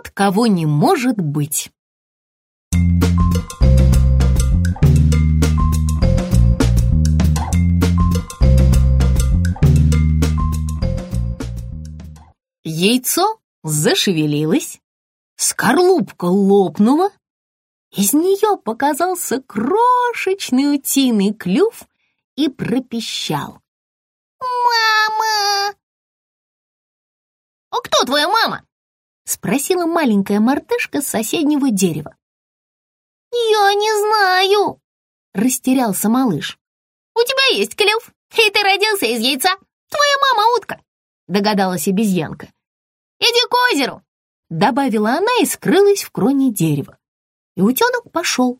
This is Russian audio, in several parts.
тот, кого не может быть. Яйцо зашевелилось, скорлупка лопнула, из нее показался крошечный утиный клюв и пропищал. «Мама!» «А кто твоя мама?» — спросила маленькая мартышка с соседнего дерева. «Я не знаю!» — растерялся малыш. «У тебя есть клюв, и ты родился из яйца. Твоя мама утка!» — догадалась обезьянка. «Иди к озеру!» — добавила она и скрылась в кроне дерева. И утенок пошел.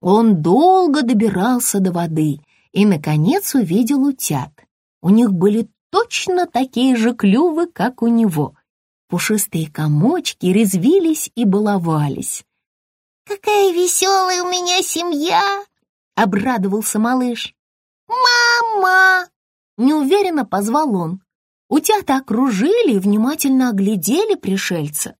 Он долго добирался до воды и, наконец, увидел утят. У них были точно такие же клювы, как у него. Пушистые комочки резвились и баловались. «Какая веселая у меня семья!» — обрадовался малыш. «Мама!» — неуверенно позвал он. Утята окружили и внимательно оглядели пришельца.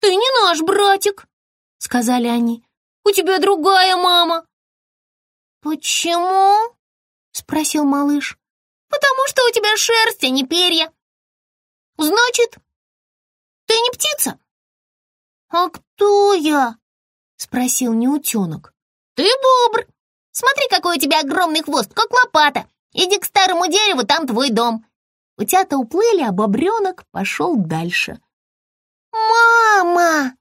«Ты не наш братик!» — сказали они. «У тебя другая мама!» «Почему?» — спросил малыш. «Потому что у тебя шерсть, а не перья!» «Значит, не птица?» «А кто я?» — спросил неутенок. «Ты бобр! Смотри, какой у тебя огромный хвост, как лопата! Иди к старому дереву, там твой дом!» Утята уплыли, а бобренок пошел дальше. «Мама!»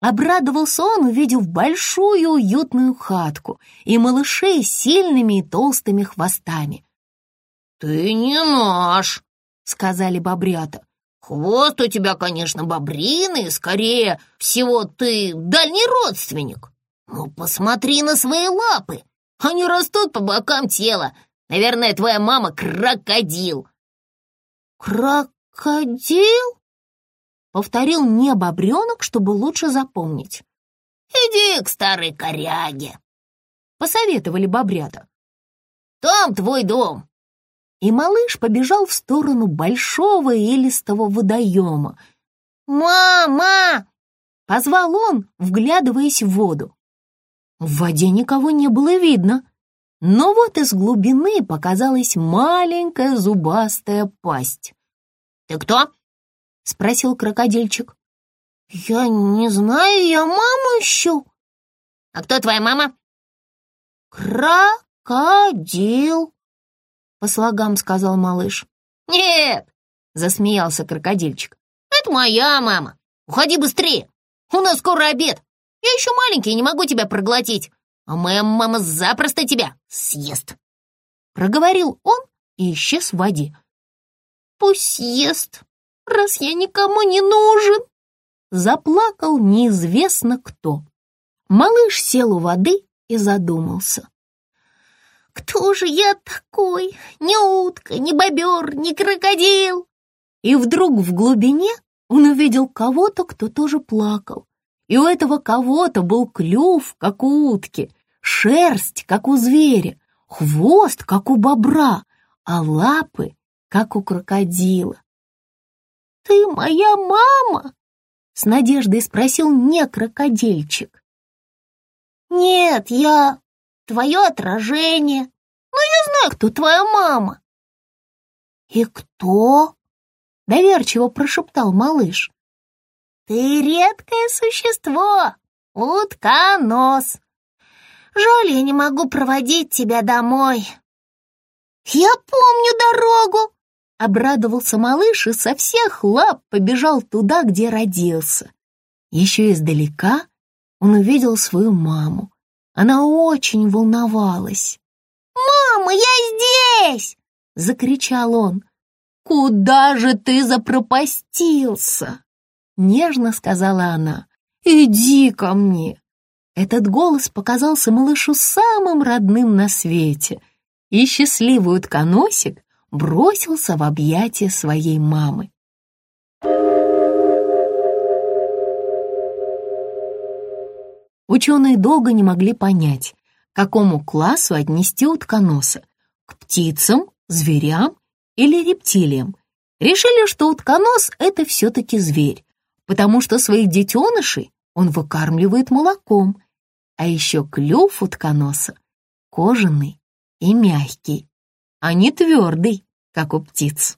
Обрадовался он, увидев большую уютную хатку и малышей с сильными и толстыми хвостами. «Ты не наш», — сказали бобрята. «Хвост у тебя, конечно, бобриный, скорее всего, ты дальний родственник. Ну, посмотри на свои лапы, они растут по бокам тела. Наверное, твоя мама крокодил». «Крокодил?» Повторил не бобренок, чтобы лучше запомнить. «Иди к старой коряге», — посоветовали бобрята. «Там твой дом». И малыш побежал в сторону большого илистого водоема. «Мама!» — позвал он, вглядываясь в воду. В воде никого не было видно, но вот из глубины показалась маленькая зубастая пасть. «Ты кто?» — спросил крокодильчик. «Я не знаю, я маму ищу». «А кто твоя мама?» «Крокодил», — по слогам сказал малыш. «Нет», — засмеялся крокодильчик. «Это моя мама. Уходи быстрее. У нас скоро обед. Я еще маленький и не могу тебя проглотить. А моя мама запросто тебя съест». Проговорил он и исчез в воде. «Пусть съест», раз я никому не нужен!» Заплакал неизвестно кто. Малыш сел у воды и задумался. «Кто же я такой? Ни утка, ни бобер, ни крокодил!» И вдруг в глубине он увидел кого-то, кто тоже плакал. И у этого кого-то был клюв, как у утки, шерсть, как у зверя, хвост, как у бобра, а лапы, как у крокодила. «Ты моя мама?» — с надеждой спросил не крокодильчик. «Нет, я твое отражение, но я знаю, кто твоя мама». «И кто?» — доверчиво прошептал малыш. «Ты редкое существо, утконос. Жаль, я не могу проводить тебя домой». «Я помню дорогу», Обрадовался малыш и со всех лап побежал туда, где родился. Еще издалека он увидел свою маму. Она очень волновалась. «Мама, я здесь!» — закричал он. «Куда же ты запропастился?» — нежно сказала она. «Иди ко мне!» Этот голос показался малышу самым родным на свете, и счастливый утконосик бросился в объятия своей мамы. Ученые долго не могли понять, к какому классу отнести утконоса — к птицам, зверям или рептилиям. Решили, что утконос — это все-таки зверь, потому что своих детенышей он выкармливает молоком, а еще клюв утконоса кожаный и мягкий, а не твердый, как у птиц.